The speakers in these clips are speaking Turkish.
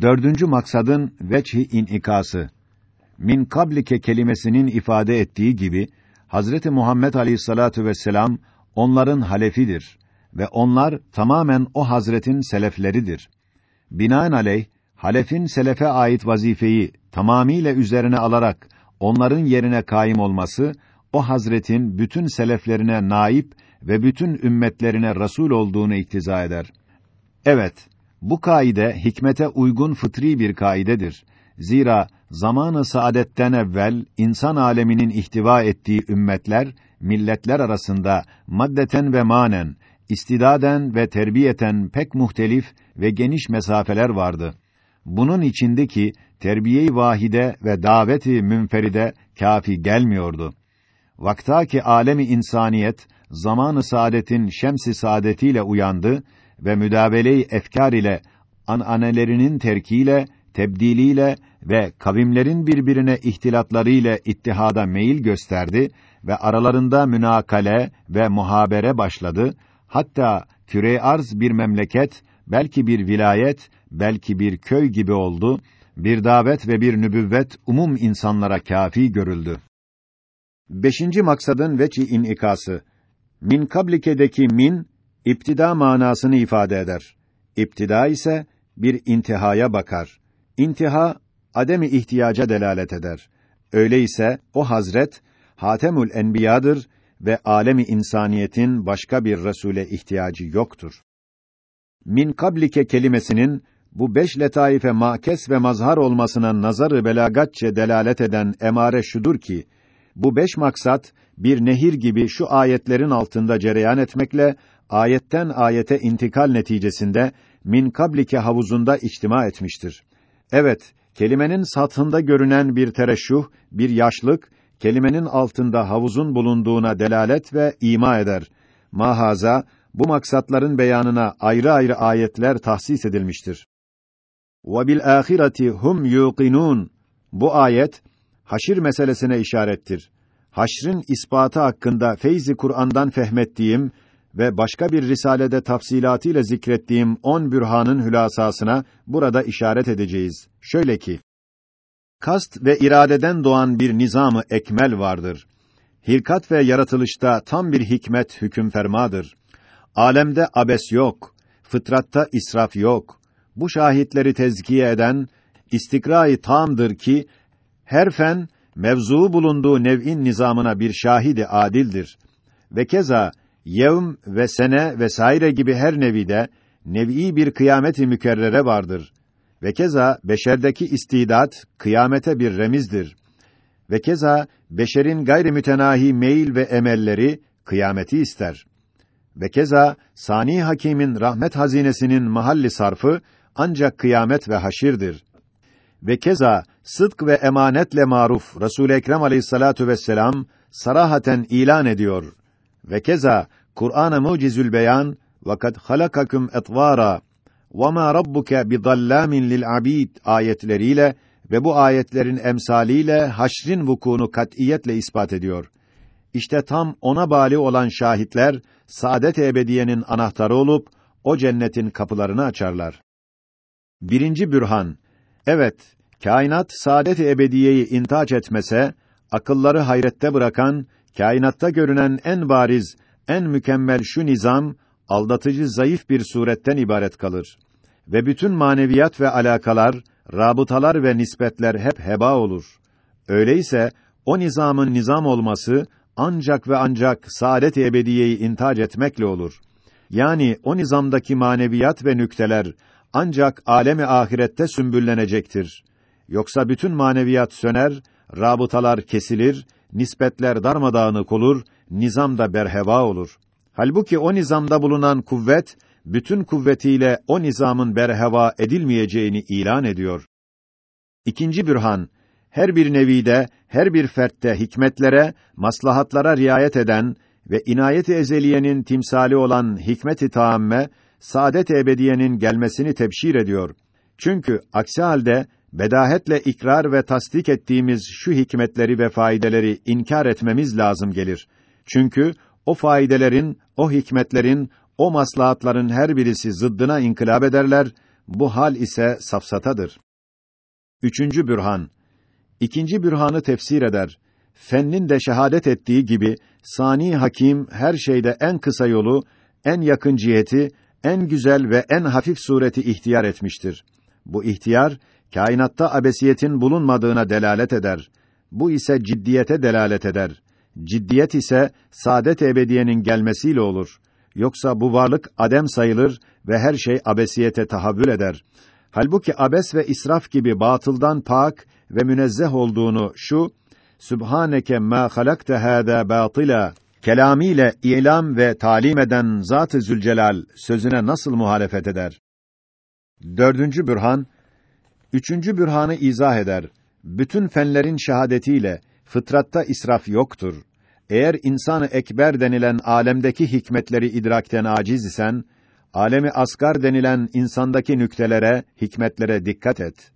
Dördüncü maksadın veçhi inikası. Min kablike kelimesinin ifade ettiği gibi Hazreti Muhammed Aleyhissalatu vesselam onların halefidir ve onlar tamamen o hazretin selefleridir. Binaenaleyh halefin selefe ait vazifeyi tamamiyle üzerine alarak onların yerine kaim olması o hazretin bütün seleflerine naip ve bütün ümmetlerine rasul olduğunu iktiza eder. Evet, bu kaide hikmete uygun fıtri bir kaidedir. Zira zamanı saadetten evvel insan aleminin ihtiva ettiği ümmetler, milletler arasında maddeten ve manen, istidaden ve terbiyeten pek muhtelif ve geniş mesafeler vardı. Bunun içindeki terbiye-i vahide ve daveti münferide kafi gelmiyordu. Vaktaki alemi insaniyet zamanı saadetin şemsi saadetiyle uyandı ve müdavele-i efkar ile ananelerinin terkiyle, tebdiliyle ve kavimlerin birbirine ihtilatları ile ittihada meyil gösterdi ve aralarında münakale ve muhabere başladı. Hatta küre arz bir memleket, belki bir vilayet, belki bir köy gibi oldu. Bir davet ve bir nübüvvet umum insanlara kafi görüldü. Beşinci maksadın veçi inikası. Min kablikedeki min İptida manasını ifade eder. İptida ise bir intihaya bakar. İntiha ademi ihtiyaca delalet eder. Öyleyse o hazret Hatemül Enbiya'dır ve alemi insaniyetin başka bir resule ihtiyacı yoktur. Min kablike kelimesinin bu beş letaife makes ve mazhar olmasına nazarı belagatçe delalet eden emare şudur ki bu beş maksat bir nehir gibi şu ayetlerin altında cereyan etmekle ayetten ayete intikal neticesinde min kablike havuzunda içtima etmiştir. Evet, kelimenin sathında görünen bir tereşşuh, bir yaşlık, kelimenin altında havuzun bulunduğuna delalet ve ima eder. Mahaza, bu maksatların beyanına ayrı ayrı ayetler tahsis edilmiştir. وَبِالْآخِرَةِ hum yuqinun. Bu ayet, haşir meselesine işarettir. Haşrin ispatı hakkında feyzi Kur'an'dan fehmettiğim ve başka bir risalede tafsilatıyla zikrettiğim on bürhanın hülasasına burada işaret edeceğiz. Şöyle ki, kast ve iradeden doğan bir nizamı ekmel vardır. Hilkat ve yaratılışta tam bir hikmet hüküm fermadır. Alemde abes yok, fıtratta israf yok. Bu şahitleri tezkiye eden istikrai tamdır ki her fen mevzuu bulunduğu nev'in nizamına bir şahidi adildir. Ve keza yevm ve sene vesaire gibi her nevide nev'i bir kıyameti mükerrere vardır. Ve keza beşerdeki istidat kıyamete bir remizdir. Ve keza beşerin gayri mütenahi meyil ve emelleri kıyameti ister. Ve keza sani hakimin rahmet hazinesinin mahalli sarfı ancak kıyamet ve haşirdir. Ve keza sıdk ve emanetle maruf Resul Ekrem Aleyhissalatu vesselam sarahaten ilan ediyor. Ve keza Kur'an-ı Mucizül Beyan vakat halakakum etvara ve ma rabbuke bidallamin lil abid ayetleriyle ve bu ayetlerin emsaliyle haşrin vukunu katiyetle ispat ediyor. İşte tam ona bali olan şahitler saadet ebediyenin anahtarı olup o cennetin kapılarını açarlar. Birinci bürhan. Evet, kainat saadet ebediyeyi intaç etmese, akılları hayrette bırakan, kainatta görünen en bariz en mükemmel şu nizam aldatıcı zayıf bir suretten ibaret kalır ve bütün maneviyat ve alakalar, rabıtalar ve nispetler hep heba olur. Öyleyse o nizamın nizam olması ancak ve ancak saadet ebediyeyi intac etmekle olur. Yani o nizamdaki maneviyat ve nükteler ancak alemi ahirette sümbüllenecektir. Yoksa bütün maneviyat söner, rabıtalar kesilir, nispetler darmadağınık olur, nizam da berheva olur. Halbuki o nizamda bulunan kuvvet, bütün kuvvetiyle o nizamın berheva edilmeyeceğini ilan ediyor. İkinci bürhan, her bir nevide, her bir fertte hikmetlere, maslahatlara riayet eden ve inayet-i ezeliyenin timsali olan hikmet-i taamme, saadet ebediyenin gelmesini tebşir ediyor. Çünkü aksi halde bedahetle ikrar ve tasdik ettiğimiz şu hikmetleri ve faydeleri inkar etmemiz lazım gelir. Çünkü o faydelerin, o hikmetlerin, o maslahatların her birisi zıddına inkılap ederler, Bu hal ise safsatadır. Üçüncü bürhan. İkinci bürhanı tefsir eder. Fennin de şehadet ettiği gibi, sani hakim her şeyde en kısa yolu, en yakın ciheti, en güzel ve en hafif sureti ihtiyar etmiştir. Bu ihtiyar, kainatta abesiyetin bulunmadığına delalet eder. Bu ise ciddiyete delalet eder. Ciddiyet ise saadet ebediyenin gelmesiyle olur. Yoksa bu varlık adem sayılır ve her şey abesiyete tahavvül eder. Halbuki abes ve israf gibi batıldan pak ve münezzeh olduğunu şu Sübhaneke ma halakte hâdâ batila kelamiyle ilam ve talim eden Zat-ı Zülcelal sözüne nasıl muhalefet eder? Dördüncü bürhan, üçüncü bürhanı izah eder. Bütün fenlerin şehadetiyle fıtratta israf yoktur. Eğer insanı ekber denilen alemdeki hikmetleri idrakten aciz isen, alemi asgar denilen insandaki nüktelere, hikmetlere dikkat et.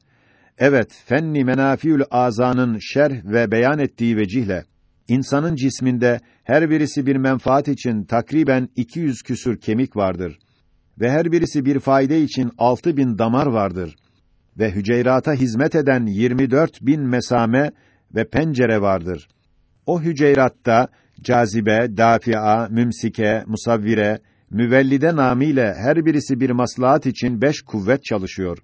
Evet, fenni menafiül azanın şerh ve beyan ettiği vecihle insanın cisminde her birisi bir menfaat için takriben 200 küsür kemik vardır ve her birisi bir fayda için altı bin damar vardır ve hüceyrata hizmet eden 24 bin mesame ve pencere vardır. O hüceyratta cazibe, dafia, mümsike, musavvire, müvellide namıyla her birisi bir maslahat için beş kuvvet çalışıyor.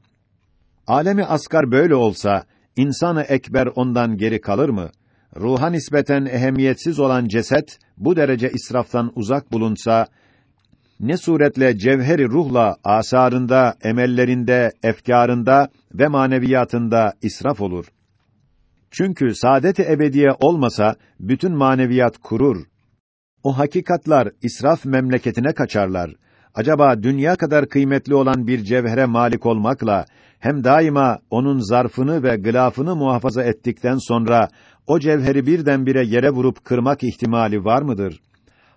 Alemi asgar böyle olsa, insanı ekber ondan geri kalır mı? Ruha nispeten ehemmiyetsiz olan ceset, bu derece israftan uzak bulunsa, ne suretle cevheri ruhla asarında, emellerinde, efkarında ve maneviyatında israf olur. Çünkü saadet-i ebediye olmasa bütün maneviyat kurur. O hakikatlar israf memleketine kaçarlar. Acaba dünya kadar kıymetli olan bir cevhere malik olmakla hem daima onun zarfını ve gılafını muhafaza ettikten sonra o cevheri birdenbire yere vurup kırmak ihtimali var mıdır?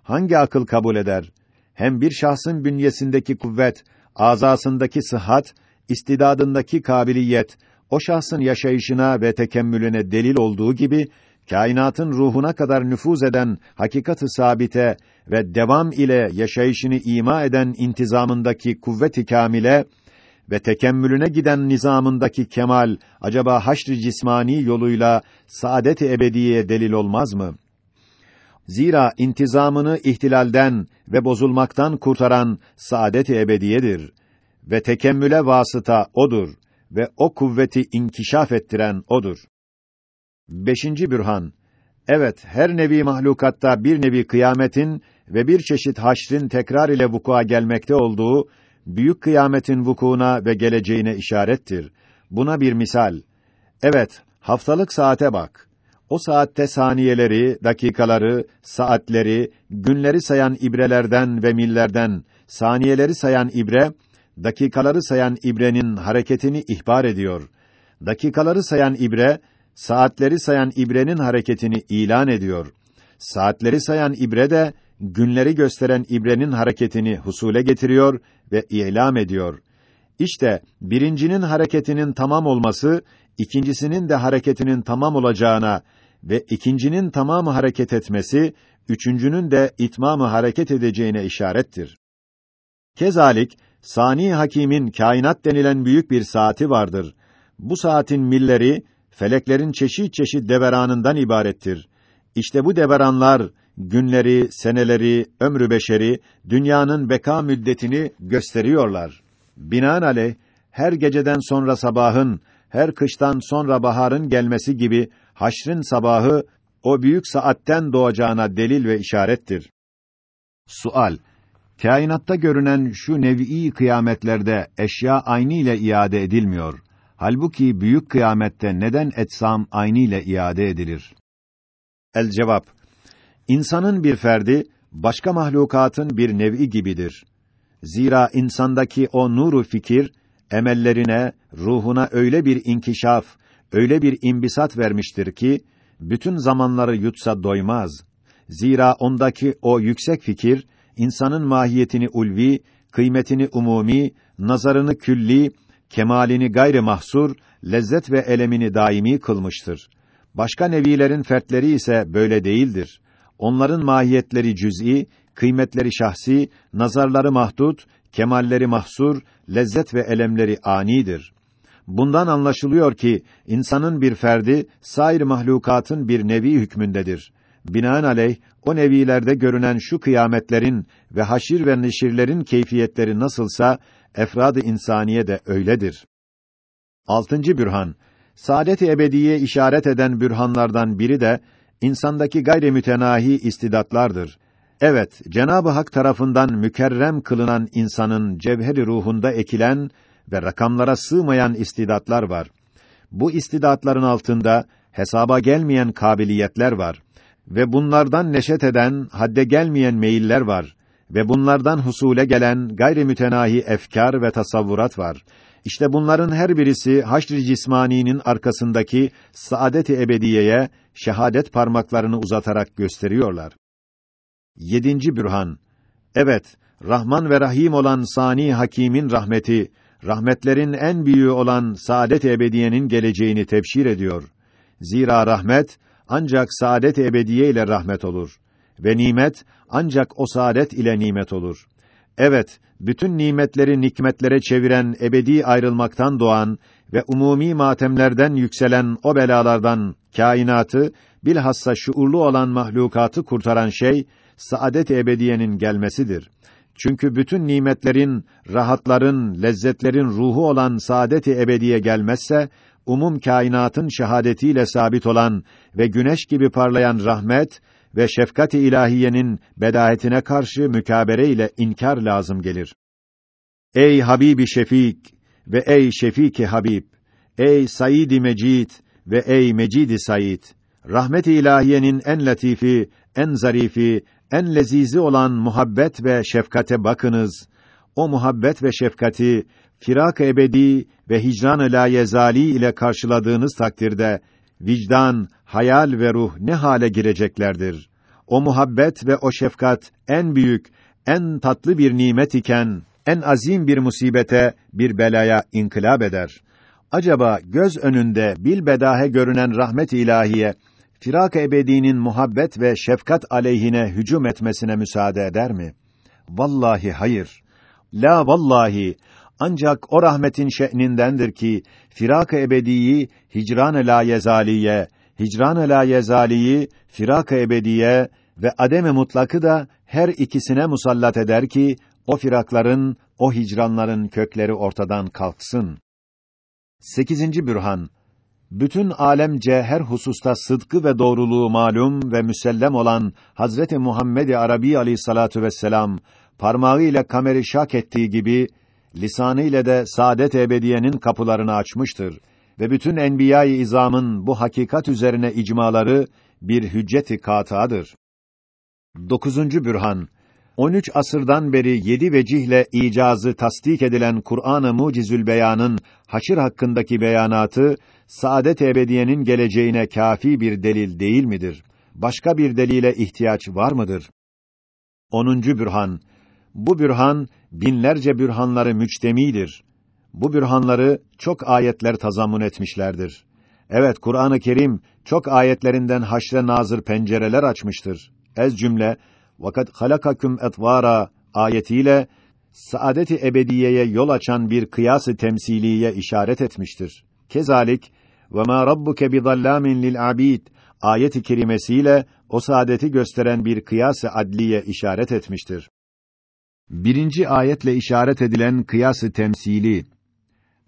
Hangi akıl kabul eder? Hem bir şahsın bünyesindeki kuvvet, azasındaki sıhhat, istidadındaki kabiliyet, o şahsın yaşayışına ve tekemmülüne delil olduğu gibi, kainatın ruhuna kadar nüfuz eden hakikat-ı sabite ve devam ile yaşayışını ima eden intizamındaki kuvvet-i kamile ve tekemmülüne giden nizamındaki kemal acaba haşr-ı cismani yoluyla saadet-i ebediye delil olmaz mı? Zira intizamını ihtilalden ve bozulmaktan kurtaran saadet-i ebediyedir ve tekemmüle vasıta odur ve o kuvveti inkişaf ettiren odur. Beşinci bürhan. Evet, her nevi mahlukatta bir nevi kıyametin ve bir çeşit haşrin tekrar ile vukua gelmekte olduğu büyük kıyametin vukuuna ve geleceğine işarettir. Buna bir misal. Evet, haftalık saate bak. O saatte saniyeleri, dakikaları, saatleri, günleri sayan ibrelerden ve millerden, saniyeleri sayan ibre, dakikaları sayan ibrenin hareketini ihbar ediyor. Dakikaları sayan ibre, saatleri sayan ibrenin hareketini ilan ediyor. Saatleri sayan ibre de günleri gösteren ibrenin hareketini husule getiriyor ve ilam ediyor. İşte birincinin hareketinin tamam olması ikincisinin de hareketinin tamam olacağına ve ikincinin tamamı hareket etmesi üçüncünün de itmamı hareket edeceğine işarettir. Kezalik Sani Hakim'in kainat denilen büyük bir saati vardır. Bu saatin milleri feleklerin çeşit çeşit deveranından ibarettir. İşte bu deveranlar günleri, seneleri, ömrü beşeri, dünyanın beka müddetini gösteriyorlar. Binaenaleyh her geceden sonra sabahın, her kıştan sonra baharın gelmesi gibi haşrin sabahı o büyük saatten doğacağına delil ve işarettir. Sual: Kainatta görünen şu nevi kıyametlerde eşya aynı ile iade edilmiyor. Halbuki büyük kıyamette neden etsam aynı ile iade edilir? El cevap: İnsanın bir ferdi başka mahlukatın bir nevi gibidir. Zira insandaki o nuru fikir emellerine, ruhuna öyle bir inkişaf, öyle bir imbisat vermiştir ki bütün zamanları yutsa doymaz. Zira ondaki o yüksek fikir insanın mahiyetini ulvi, kıymetini umumi, nazarını külli, kemalini gayri mahsur, lezzet ve elemini daimi kılmıştır. Başka nevilerin fertleri ise böyle değildir. Onların mahiyetleri cüz'i, kıymetleri şahsi, nazarları mahdut, kemalleri mahsur, lezzet ve elemleri anidir. Bundan anlaşılıyor ki insanın bir ferdi sair mahlukatın bir nevi hükmündedir. Binaenaleyh o nevilerde görünen şu kıyametlerin ve haşir ve neşirlerin keyfiyetleri nasılsa efrad-ı insaniye de öyledir. Altıncı bürhan Saadet-i ebediye işaret eden bürhanlardan biri de insandaki gayri mütenahi istidatlardır. Evet, Cenab-ı Hak tarafından mükerrem kılınan insanın cevheri ruhunda ekilen ve rakamlara sığmayan istidatlar var. Bu istidatların altında hesaba gelmeyen kabiliyetler var ve bunlardan neşet eden hadde gelmeyen meyiller var ve bunlardan husule gelen gayri mütenahi efkar ve tasavvurat var. İşte bunların her birisi haşr-ı cismaninin arkasındaki saadet-i ebediyeye şehadet parmaklarını uzatarak gösteriyorlar. Yedinci bürhan. Evet, Rahman ve Rahim olan Sani Hakîm'in rahmeti, rahmetlerin en büyüğü olan saadet-i ebediyenin geleceğini tebşir ediyor. Zira rahmet ancak saadet-i ebediye ile rahmet olur ve nimet ancak o saadet ile nimet olur. Evet, bütün nimetleri nikmetlere çeviren ebedi ayrılmaktan doğan ve umumi matemlerden yükselen o belalardan kainatı bilhassa şuurlu olan mahlukatı kurtaran şey saadet ebediyenin gelmesidir. Çünkü bütün nimetlerin, rahatların, lezzetlerin ruhu olan saadet-i ebediye gelmezse umum kainatın şehadetiyle sabit olan ve güneş gibi parlayan rahmet ve şefkat-i ilahiyenin bedahetine karşı mükabere ile inkar lazım gelir. Ey Habibi Şefik ve ey Şefiki Habib, ey Said-i Mecid ve ey Mecid-i Said, rahmet-i ilahiyenin en latifi, en zarifi, en lezizi olan muhabbet ve şefkate bakınız. O muhabbet ve şefkati firak ebedi ve hicran-ı layezali ile karşıladığınız takdirde vicdan, hayal ve ruh ne hale gireceklerdir. O muhabbet ve o şefkat en büyük, en tatlı bir nimet iken en azim bir musibete, bir belaya inkılap eder. Acaba göz önünde bil bedahe görünen rahmet ilahiye firak ebedinin muhabbet ve şefkat aleyhine hücum etmesine müsaade eder mi? Vallahi hayır. La vallahi ancak o rahmetin şe'nindendir ki firak-ı ebediyi hicran-ı la hicran-ı la firak-ı ebediye ve adem-i mutlakı da her ikisine musallat eder ki o firakların, o hicranların kökleri ortadan kalksın. Sekizinci bürhan bütün alemce her hususta sıdkı ve doğruluğu malum ve müsellem olan Hazreti Muhammed Arabi Aleyhissalatu vesselam parmağıyla kameri şak ettiği gibi lisanı ile de saadet ebediyenin kapılarını açmıştır ve bütün enbiya-i izamın bu hakikat üzerine icmaları bir hücceti katadır. Dokuzuncu bürhan 13 asırdan beri yedi vecihle icazı tasdik edilen Kur'an-ı Mucizül Beyan'ın haşir hakkındaki beyanatı saadet ebediyenin geleceğine kafi bir delil değil midir? Başka bir delile ihtiyaç var mıdır? 10. bürhan Bu bürhan binlerce bürhanları müçtemidir. Bu bürhanları çok ayetler tazammun etmişlerdir. Evet Kur'an-ı Kerim çok ayetlerinden haşre nazır pencereler açmıştır. Ez cümle vakat halakakum etvara ayetiyle saadeti ebediyeye yol açan bir kıyası temsiliye işaret etmiştir. Kezalik ve ma rabbuke bizallamin lil abid ayet-i kerimesiyle o saadeti gösteren bir kıyas-ı adliye işaret etmiştir. Birinci ayetle işaret edilen kıyas-ı temsili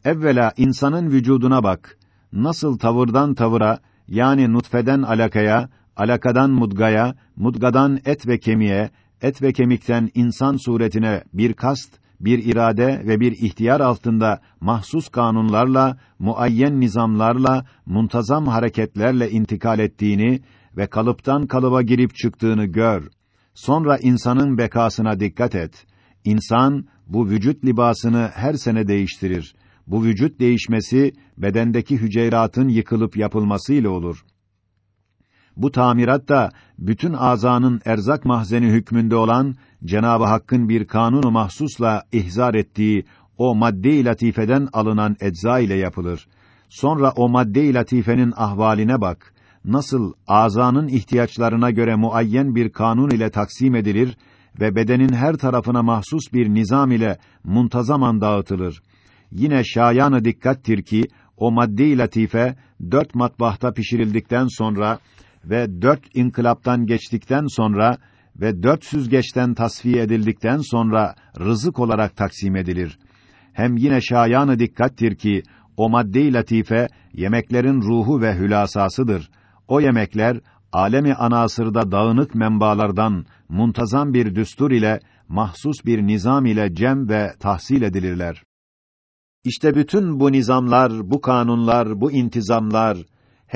evvela insanın vücuduna bak. Nasıl tavırdan tavıra yani nutfeden alakaya, alakadan mudgaya, mudgadan et ve kemiğe, et ve kemikten insan suretine bir kast, bir irade ve bir ihtiyar altında mahsus kanunlarla, muayyen nizamlarla, muntazam hareketlerle intikal ettiğini ve kalıptan kalıba girip çıktığını gör. Sonra insanın bekasına dikkat et. İnsan bu vücut libasını her sene değiştirir. Bu vücut değişmesi bedendeki hücreatın yıkılıp yapılmasıyla olur. Bu tamirat da bütün azanın erzak mahzeni hükmünde olan Cenab-ı Hakk'ın bir kanunu mahsusla ihzar ettiği o madde-i latifeden alınan ecza ile yapılır. Sonra o madde-i latifenin ahvaline bak. Nasıl azanın ihtiyaçlarına göre muayyen bir kanun ile taksim edilir ve bedenin her tarafına mahsus bir nizam ile muntazaman dağıtılır. Yine şayanı dikkattir ki o madde-i latife dört matbahta pişirildikten sonra ve dört inkılaptan geçtikten sonra ve dört süzgeçten tasfiye edildikten sonra rızık olarak taksim edilir. Hem yine şayanı dikkattir ki o madde-i latife yemeklerin ruhu ve hülasasıdır. O yemekler alemi anasırda dağınık menbaalardan muntazam bir düstur ile mahsus bir nizam ile cem ve tahsil edilirler. İşte bütün bu nizamlar, bu kanunlar, bu intizamlar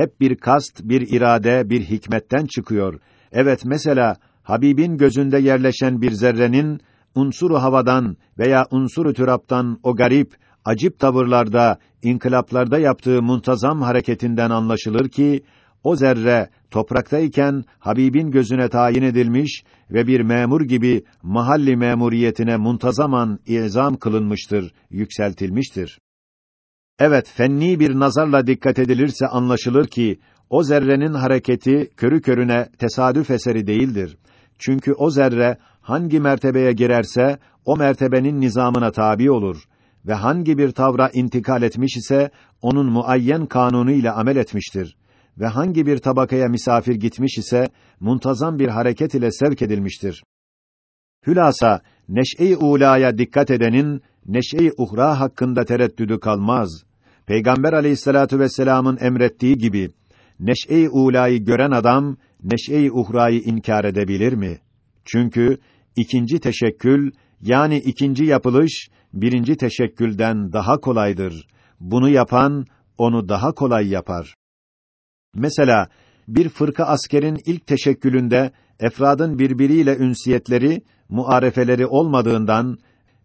hep bir kast, bir irade, bir hikmetten çıkıyor. Evet mesela Habibin gözünde yerleşen bir zerrenin unsuru havadan veya unsuru türaptan o garip, acip tavırlarda, inkılaplarda yaptığı muntazam hareketinden anlaşılır ki o zerre topraktayken Habibin gözüne tayin edilmiş ve bir memur gibi mahalli memuriyetine muntazaman izam kılınmıştır, yükseltilmiştir. Evet, fenni bir nazarla dikkat edilirse anlaşılır ki o zerrenin hareketi körü körüne tesadüf eseri değildir. Çünkü o zerre hangi mertebeye girerse o mertebenin nizamına tabi olur ve hangi bir tavra intikal etmiş ise onun muayyen kanunu ile amel etmiştir ve hangi bir tabakaya misafir gitmiş ise muntazam bir hareket ile sevk edilmiştir. Hülasa neş'e-i ulaya dikkat edenin neş'e-i uhra hakkında tereddüdü kalmaz. Peygamber Aleyhissalatu vesselam'ın emrettiği gibi neş'e-i ulayı gören adam neş'e-i uhrayı inkar edebilir mi? Çünkü ikinci teşekkül yani ikinci yapılış birinci teşekkülden daha kolaydır. Bunu yapan onu daha kolay yapar. Mesela bir fırka askerin ilk teşekkülünde efradın birbiriyle ünsiyetleri, muarefeleri olmadığından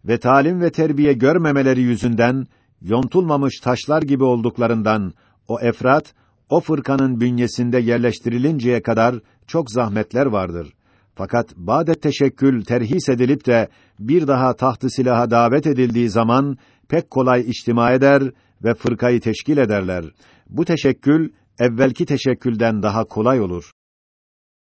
ve talim ve terbiye görmemeleri yüzünden yontulmamış taşlar gibi olduklarından o efrat o fırkanın bünyesinde yerleştirilinceye kadar çok zahmetler vardır. Fakat badet teşekkül terhis edilip de bir daha tahtı silaha davet edildiği zaman pek kolay içtima eder ve fırkayı teşkil ederler. Bu teşekkül evvelki teşekkülden daha kolay olur.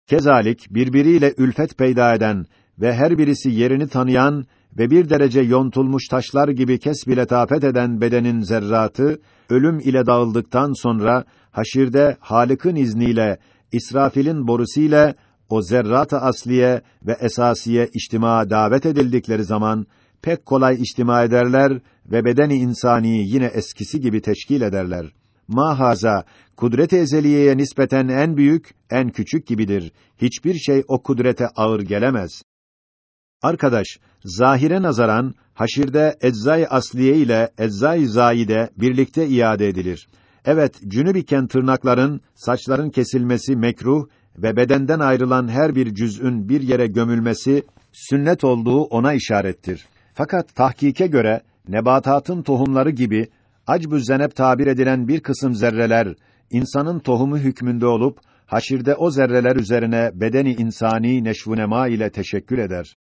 Kezalik birbiriyle ülfet peyda eden ve her birisi yerini tanıyan ve bir derece yontulmuş taşlar gibi kesbile tafet eden bedenin zerratı ölüm ile dağıldıktan sonra haşirde Halık'ın izniyle İsrafil'in borusiyle o zerrat-ı asliye ve esasiye içtima davet edildikleri zaman pek kolay içtima ederler ve bedeni insani yine eskisi gibi teşkil ederler. Mahaza kudret-i ezeliyeye nispeten en büyük, en küçük gibidir. Hiçbir şey o kudrete ağır gelemez. Arkadaş, zahire nazaran haşirde eczai asliye ile eczai zaide birlikte iade edilir. Evet, cünüb iken tırnakların, saçların kesilmesi mekruh ve bedenden ayrılan her bir cüz'ün bir yere gömülmesi sünnet olduğu ona işarettir. Fakat tahkike göre nebatatın tohumları gibi acb-ı zenep tabir edilen bir kısım zerreler insanın tohumu hükmünde olup haşirde o zerreler üzerine bedeni insani neşvunema ile teşekkül eder.